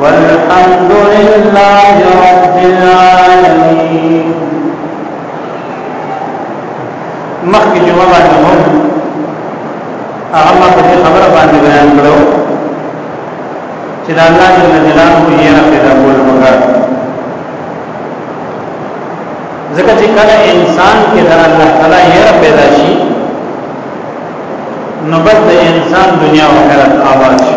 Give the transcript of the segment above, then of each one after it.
والحمد لله رب العالمين مخکې جمعه باندې هم هغه ما په دې خبره باندې بیان کړو چې د الله جل جلاله یې را پیدا کول وکړ ځکه چې کله انسان کې د الله تعالی یې را پیدا شي نو بس د انسان دنیا او آخرت آباد شي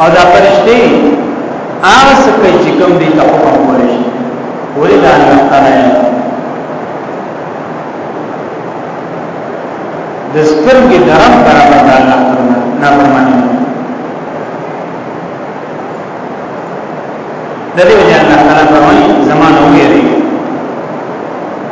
او دا فرشتي هغه څه کوي چې کوم دي ته حکم کوي شي ولې دا الله تعالی د سترګې درم برابر د الله تعالی نه فرمایي د دې وجه الله تعالی فرمایي زمانه ویری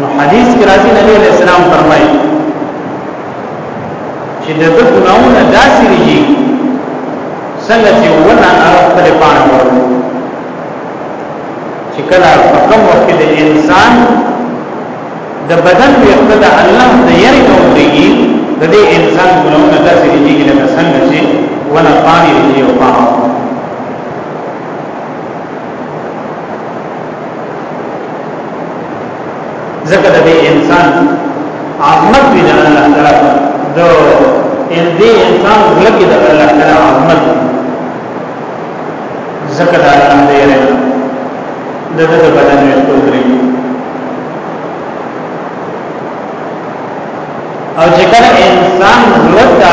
نو حدیث کې راځي نبی علیہ السلام فرمایي چې د دغه ګناونه داسې دي څنګه چې ونه عرب پر پانه ورو چې کله په کوم وخت کې د انسان د بدن ویخته د الله د یری کوي د دې انسان ګناونه داسې دي چې لکه څنګه چې ونه پانی دی او پانه ځکه د انسان عظمت دی د الله تعالی د ان دې انسان لکه د الله تعالی عظمت ځکه د الله دې رحم د دې بدن یې کوي او چې کله انسان ورته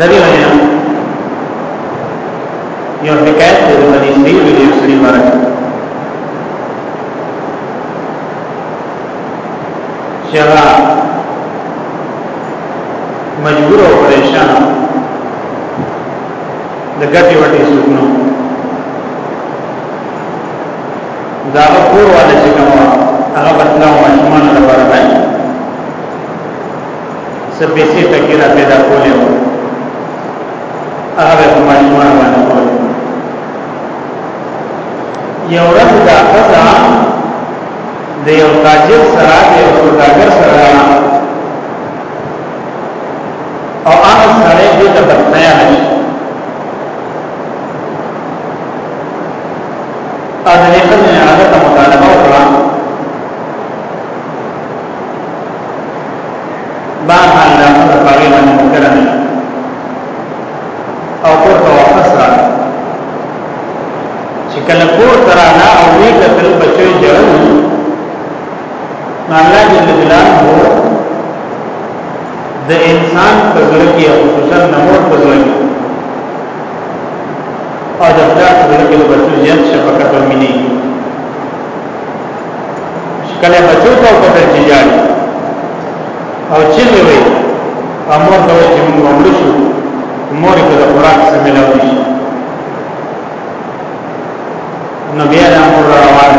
دغه وینا یو حکایت دی د بنی اسرائیل د یو سړي باره چې هغه مجبور او پریشان د ګټې وټې سکنو دا کور والا چې کومه هغه بتلا او ماشومان لپاره باندې څه پیسې ټکی را پیدا کولې وو هغه په ماشومان باندې کول یو ورځ دا خزا د یو تاجر سره د یو سوداګر سره او هغه سره دې ته بتنیا نه اذن خزنه عادت مطالبه وکړه بهرحال دا خبره په هغې باندې ممکنه نه شي او کور ته واپس راغله چې کله کور ته راغله او ویې کتل بچو یې ژړل نو الله جل جلاله د انسان په زړه کې او خصوصا د مور په زړه کې او د پلار په زړه کې د بچو زیات شفقت او مینه کله بچو ته وکړه چې جاړي او چې وي امر ته چې موږ مړ شو مور ته د خوراک څخه ملاوي شي نو بیا د امر روان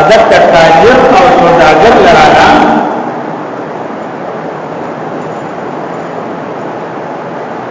ادب ته تاجر او سوداګر لراله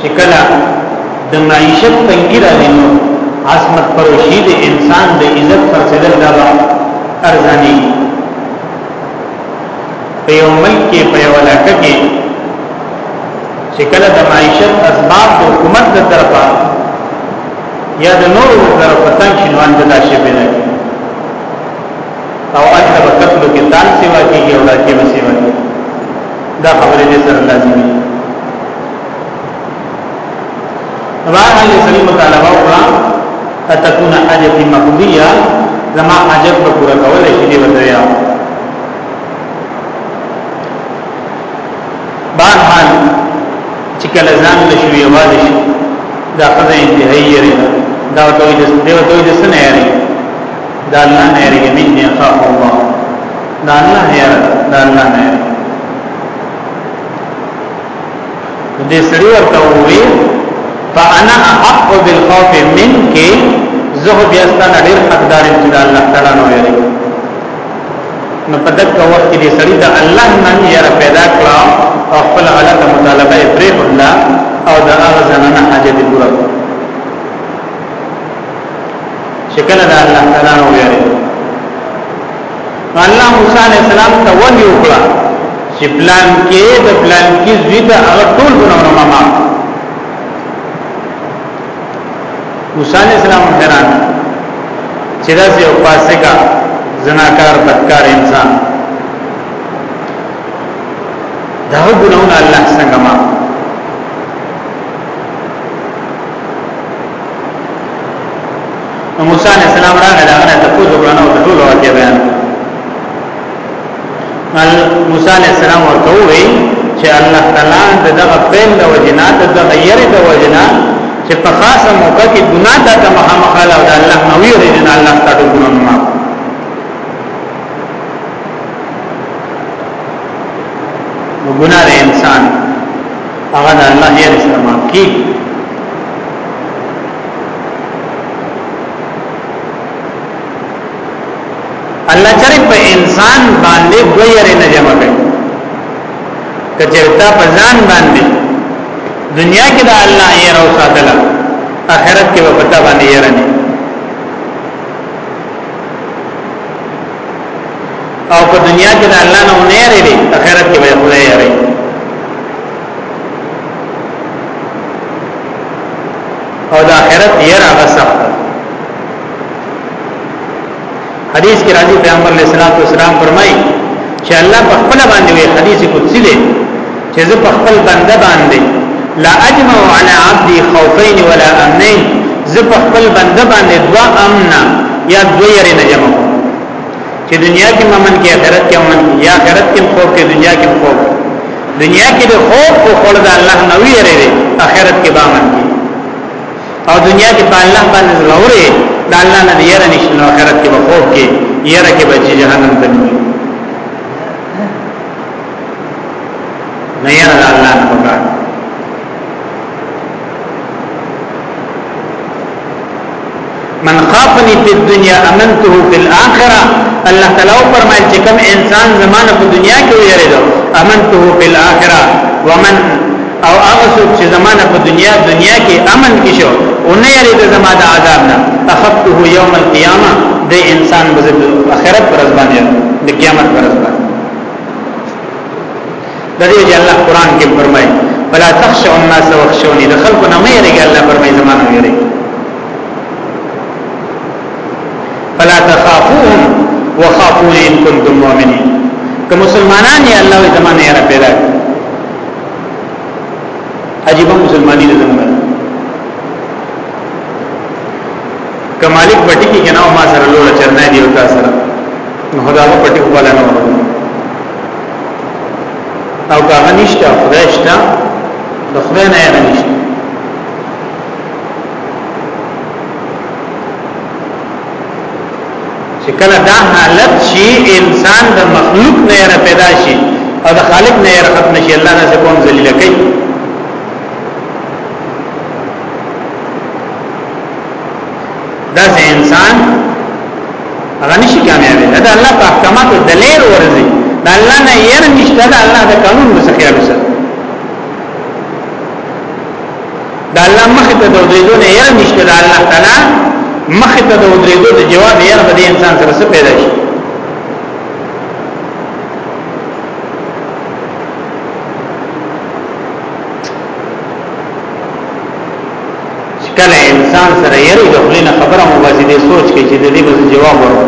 چې کله د معیشت تنګی راځي نو عظمت پروشی د انسان د عزت پر سره دا ارزانی په یو ملک کې په یو علاقه کې چې کله د معیشت اسباب د حکومت د طرفه یا د نورو د طرفه تنګ شنوان د لاشې بنه او الته په قتل کې تال سیوا کیږي او راکې به سیوا کیږي دا خبرې دې سره لازمي راحل سلیم تعالی وکړه اتكون حاجتي مقضيه زما حاجت په پوره کول شي دی ودریا بهرحال چې کله ځان له شوی واده شي دا خدای انتهایی لري دا ټول د دې ټول د سنې لري دا الله نه یریږي من نه خاف الله دا الله نه یره دا الله نه یره دې سړي ورته وې فانا احق بالخوف منك زه بیا ستاسو ډیر حقدار یم چې الله تعالی نو یری نو په دغه وخت کې دې سړي دا الله نه یره پیدا کړ او خپل غلطه مطالبه یې پرې او دا هغه زنانه حاجت پوره کړ شکل دا الله تعالی نو ویری الله موسی علیہ السلام ته وحی وکړه چې پلان کې د پلان کې زوی ته هغه ټول ګناونه ما معاف موسی علیہ السلام حیران چې دا یو فاسقا زناکار بدکار انسان دا ګناونه الله څنګه معاف نو موسی علیہ السلام راغی دا غره ته پوز وکړنه او ټول واقع بیان ال موسی علیہ السلام ورته وی چې الله تعالی دغه فعل د وجنا د تغیر د وجنا چې په خاصه موقع کې ګناه د تمه مخاله او الله نو ویری نه الله تعالی ګناه ما ګناه انسان هغه د الله یې سره معاف کیږي الله چرې په انسان باندې دویره نه جمع کوي کچرتا په ځان باندې دنیا کې د الله یې راو ساتل اخرت کې په پتا باندې یې رنه او په دنیا کې د الله نه نه یری دی اخرت کې به خدای یری او د اخرت یره هغه سخت حدیث کې راځي پیغمبر علیه الصلاۃ والسلام فرمایي چې الله په خپل باندې وی حدیث قدسی دی چې زه په خپل بنده باندې لا اجمع على عبدي خوفين ولا امنين زه په خپل بنده باندې دوا امن یا دو یری نه جمع چې دنیا کې ممن کې آخرت کې امن یا آخرت کې خوف کې دنیا کې خوف دنیا کې د خوف او خړ د الله نه ویری دی آخرت کې بامن کې او دنیا کې په الله باندې زلوري د الله نه یره نشته نو آخرت کې به خوف کې یره کې به جهنم ته نه یره د الله نه پکار من خافنی فی الدنیا امنته فی الاخره الله تعالی فرمایي چې کوم انسان زمانه په دنیا کې ویریدو امنته فی الاخره ومن او هغه څوک چې زمانه په دنیا دنیا کې امن کې شو او نه یری د زما د عذاب نه اخذته یوم القیامه د انسان بزد اخرت پر ځبانه د قیامت پر ځبانه د دې چې الله قران کې فرمایي فلا تخشوا الناس واخشوني د خلکو نه مې رګ الله فرمایي زمانه مې رګ فلا تخافوهم وخافون ان كنتم مؤمنين که مسلمانان یې الله وي زمانه یې را پیدا کړ عجیب مسلمانۍ نه زموږ کمالک پټی کې کناو ما سره لوړ چرنه دی او تاسو سره نو دا په ټیک ولا نه او هغه نشته خدای شته د خدای نه یې نشته چې کله دا حالت شي انسان د مخلوق نه یې پیدا شي او د خالق نه یې ختم شي الله نه کوم ذلیل کوي دا سه انسان هغه نشي کامیاب دی دا الله په احکاماتو دلیر ورزي دا الله نه ير نشته دا الله د قانون په څخه ورسره دا الله مخ ته د ودریدو نه ير نشته دا الله تعالی مخ ته د ودریدو د جواب ير به انسان سره څه پیدا شي چې کله انسان سره یری د خلینو خبره مو باسي د سوچ کې چې د دې بس جواب ورو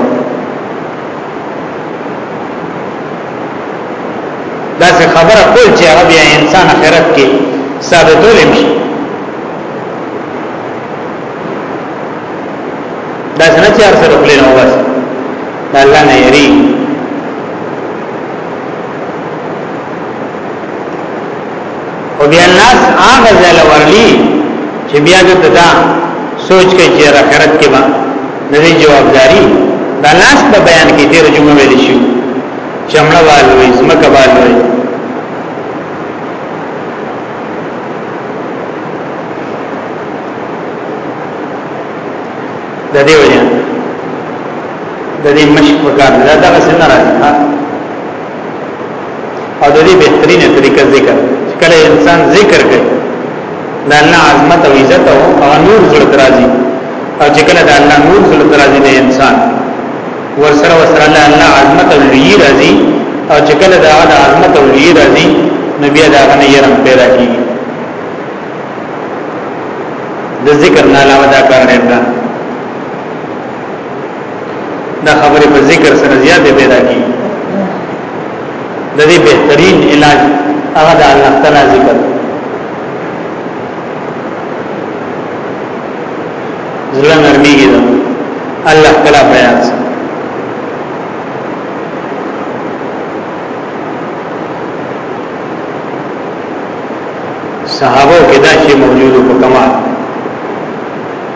دا څه خبره کول چې هغه بیا انسان آخرت کې ثابتول شي دا څنګه چې هر سره خلینو باسي الله نه یری او بیا ناس هغه ځای لورلی چې بیا د دا سوچ کې چې آخرت کې به د دې جوابداري دا ناس په بیان کې تیر جمعه ویل شي چمړه والوي زمکه والوي د دې وجه د دې مشک په کار دا دغه څنګه راځي او د دې بهترینه طریقه ذکر کله انسان ذکر کوي د الله عظمت او عزت او نور زړه درازي او چې کله د الله نور زړه درازي د انسان ورسره ورسره الله عظمت او لوی راځي او چې کله د هغه عظمت او لوی راځي نو بیا دا غنه یې رنګ پیدا کیږي د ذکر نه علاوه دا کار نه دا خبره په ذکر سره زیاته پیدا کی د دې بهترین علاج هغه د الله تعالی ذکر زړه نرمیږي دا الله تعالی بیان صحابه کې دا شی موجود په کمال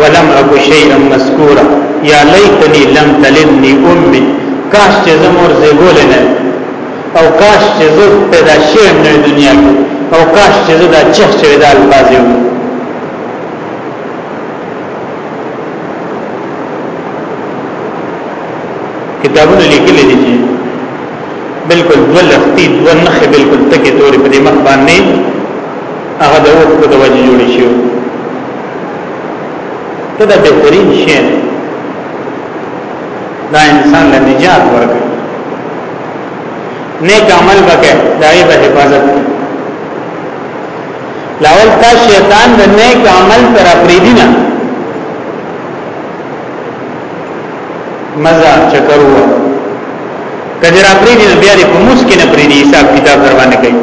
ولم اكو شيئا مذكورا يا ليتني لم تلدني امي کاش چې زمور زیګول نه او کاش چې زه پیدا شوم نه دنیا کې او کاش چې زه دا چخ چې دا الفاظ یو کتابونه لیکل دي چې بالکل دو لختی دو نخ بالکل تکي توري په دې مخ باندې هغه د اوښکو د وجې جوړې شي ته دا بهترین شی دا انسان له نجات ورکړي نیک عمل وکړي دایې به حفاظت لاول تا شیطان د نیک عمل تر افریدی نه مزه چکر وو کجرا پریدی بیا دې په موس کې نه پریدی حساب کتاب روانه کوي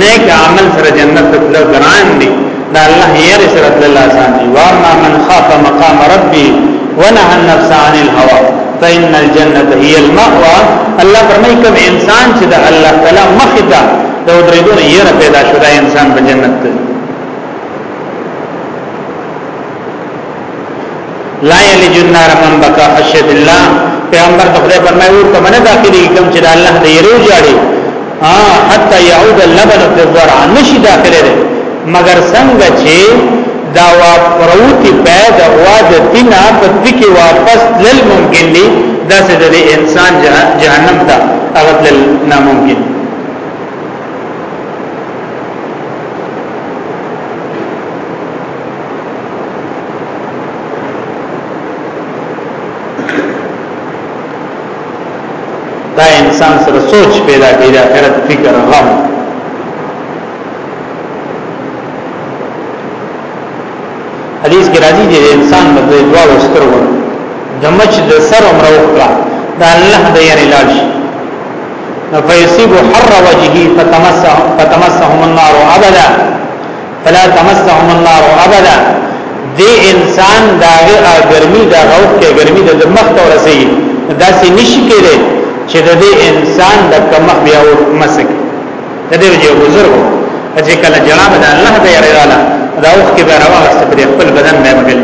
نیک عمل سره جنت ته تلل ګران دي دا الله یې سره تلل آسان دي واما من خاف مقام ربي ونهى النفس عن الهوى فإن الجنة هي المأوى الله فرمایي کوم انسان چې د الله تعالی مخ ته د ودریدو یې پیدا شو دا انسان په جنت ته لا یلج النار من بکا خشیت الله پیغمبر د خدای فرمایي ورته منه داخلي کوم چې د الله د یرو جاړي ا حتا يعود اللبن في الضرع نشي داخله ده مگر څنګه چې دا وا پروتي بيد غوا د تینا په دکی واپس لل ممکن دي دا سه د انسان جهنم ته هغه لل ناممکن دي دا انسان سره سوچ پیدا کوي د آخرت فکر غم حدیث کې راځي چې انسان د دوه سترګو د مچ د سر عمر وکړه دا الله د یاري لاړ شي فیصیب حر وجهه فتمسه فتمسهم النار ابدا فلا تمسهم النار ابدا دې انسان داغه ګرمي دا غوښ کې ګرمي د مخ ته ورسي دا سې نشي کېږي چې د دې انسان د کمخ بیا و مسک د دې یو بزرګ چې کله جناب د الله د یراله دا اوس کې بیا راوغسته پر خپل بدن باندې مګل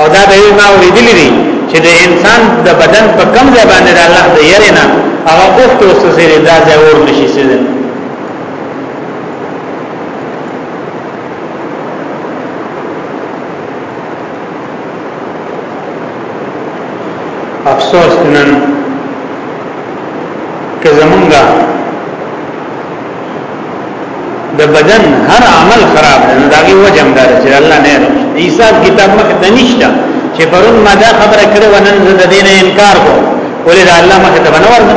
او دا به ما ورېدلې دي چې د انسان د بدن په کم ځای باندې د الله د یرینا هغه اوس کې اوس سره دا ځای ور نشي سره افسوس نن که زمونږه د بدن هر عمل خراب دی نو دا غي وجم دار چې الله نه رسي حساب کتاب مخ ته نشته چې پرون ما دا خبره کړې ونن زه د دین انکار کوم ولې دا الله مخ ته بنور نه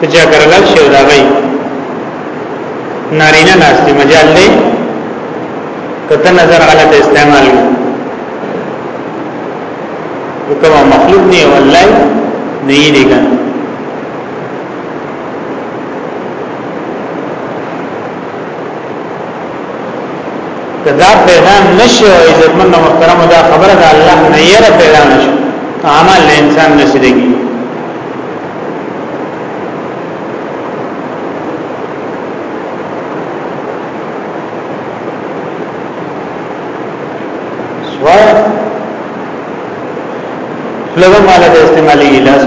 ته چا کرلال شي دا غي نارینه ناس دی مجال دی کته نظر غلط استعمال کو کوم مخلوق نه والله نه یې دی کنه کدا پیدا نشي او عزتمن محترم دا خبره ده الله نه یې پیدا نشي اعمال انسان نشي دیږي لغه مال د استعمالي لاس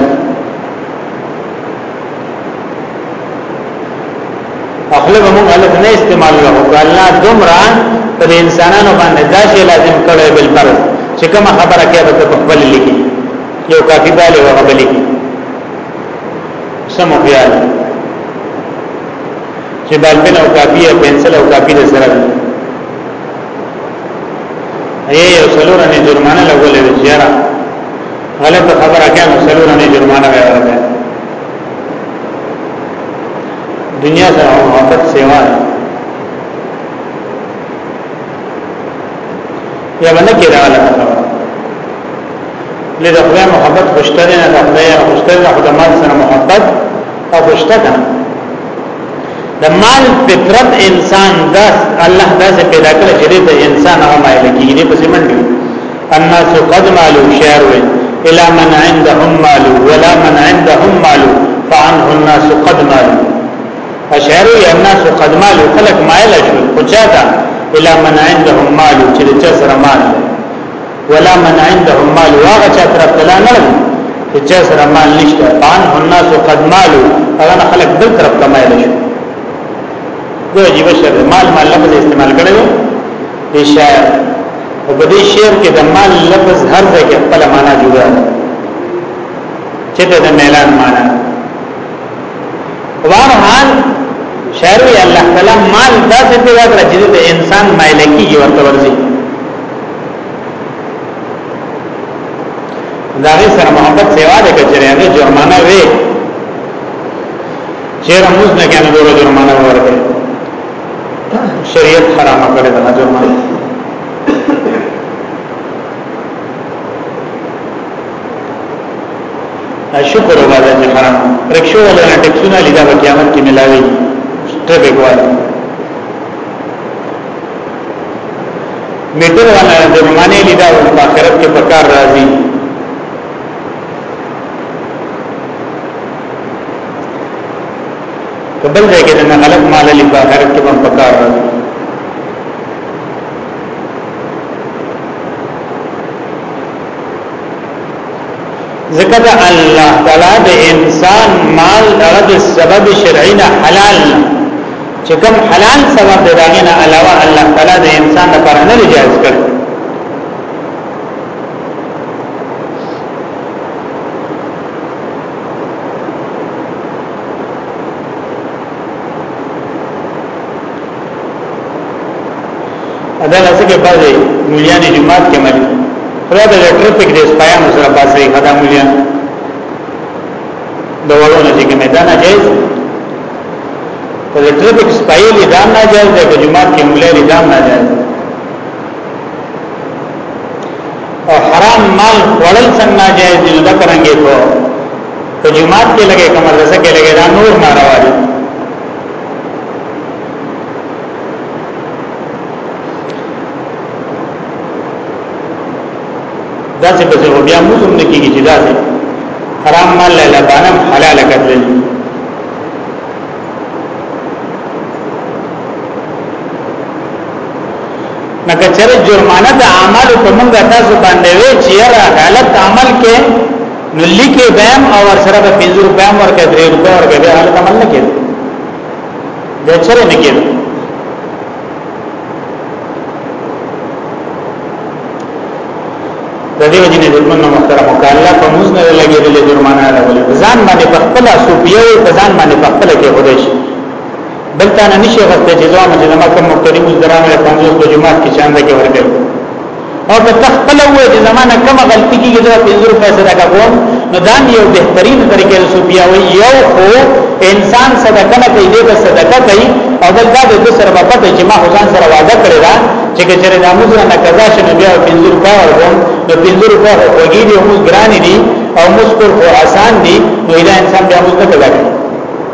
اخله به موږ الف نه استعمال له الله دومره پر انسانانو باندې دا شی لازم کړی بل پر چې کوم خبره کوي په خپل لیکي یو کافی بالی وغه بلی کی سمو خیال چې بالپن او کافی او پنسل او کافی د سره دی ای یو سلور نه جرمانه لګولې وی چیرې غلط خبره کانو سلور نه جرمانه ورکړه دنیا سره محبت سیوا ده یا باندې کې راغله لید خدای محبت خوشته نه د خدای خوشته نه خدای مال سره محبت او خوشته ده د مال فطرت انسان داس الله داس پیدا کړ چې د انسان هغه مایل کیږي په زمن دی الناس قد مالو شعر وي الى من عندهم مال ولا من عندهم مال فعنه الناس قد مالو اشعرو یا الناس قد مالو خلق مایل شو خو چاته الا من عندهم مال چې چا سره مال ولا من عندهم مال واغه چا طرف ته نه چې چا سره مال نشته فان الناس قد مالو هغه خلق بل طرف ته مایل شو دوی عجیب شر مال مال لفظ استعمال کړو دی شاعر او په دې شعر کې د مال لفظ هر ځای کې خپل معنا جوړه چې د ميلان معنا وان حال شعر وی الله تعالی مال داسې پیدا کړ چې د انسان مالکی یو ورته ورځي دا غي سره محبت سیوا ده کچره هغه جرمانه وي چیرې موږ نه کنه ګوره جرمانه ورکړي شریعت حرام کړی دا جرمانه شکر وباده چې حرام رکشو ولا ټکسونه لیدا په قیامت کې ملاوي ټریفیک والا میټر والا جرمانه لیدا او په آخرت کې پکار راځي کبل ځای کې نه غلط مال لې په آخرت کې پکار راځي ذکر الله تعالی د انسان مال دغه د سبب شرعي نه حلال چې کوم حلال سبب دی داغه نه علاوه الله تعالی د انسان لپاره نه جایز کړ ادا لاسه کې بعضي مليان جماعت کې ملي خدا د ټریفیک د سپایان سره باسي خدا مليان د وړونو چې میدان جایز په ټریفیک سپایې لیدان نه جایز د جماعت کې ملي لیدان نه جایز او حرام مال وړل څنګه ناجایز دي دا کرانګي په جماعت کې لګي کمر رسه کې لګي دا نور ناروا دي دا چې په ځو بیا موږ هم نکیږي چې دا دي حرام مال له لبانم حلال کړل نګه چر جرمانه د اعمال په موږ تاسو باندې وی چې را غلط عمل کې نو لیکي بهم او ور سره به 5 روپیا ورکړي 3 روپیا ورکړي به حالت عمل نه کېږي دا چره نه کېږي د دې وجې نه د موږ محترم وکاله په موږ نه لګېدلې جرمانه راولي ځان باندې په خپل صوفیه او ځان باندې په خپل کې هودې شي بلته نه نشي غوښته چې ځوان چې زما کوم مختلف مزدران له 50 جمعات کې چاند کې ورته او که تخپل وې چې زمانه کومه غلطي کیږي دا 50 روپے صدقه کوم نو دا یو بهترین طریقې له صوفیا وي یو خو انسان صدقه نه کوي د صدقه کوي او بل دا د سره په پټه چې ما ځان سره وعده کړی دا چې کچره د موږ نه قضا شنه بیا 50 روپے ورکوم نو 50 روپے هوګي دي موږ ګران دي او موږ پر اسان دي نو دا انسان بیا موږ ته کوي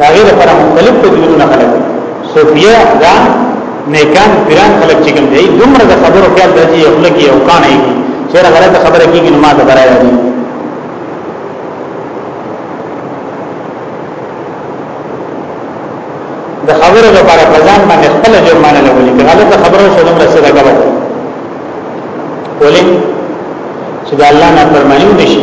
هغه لپاره مختلف تدبیرونه خلک صوفیا دا نیکان پیران خلک چې کوم دی دومره د خبرو خیال راځي یو لګي او کان یې چې غلطه خبره کیږي نو ما ته برای راځي د خبرو لپاره ځان باندې خپل جرمانه لګولې که غلطه خبره شو نو رسې دا غلط ولې چې د الله نه فرمایو نشي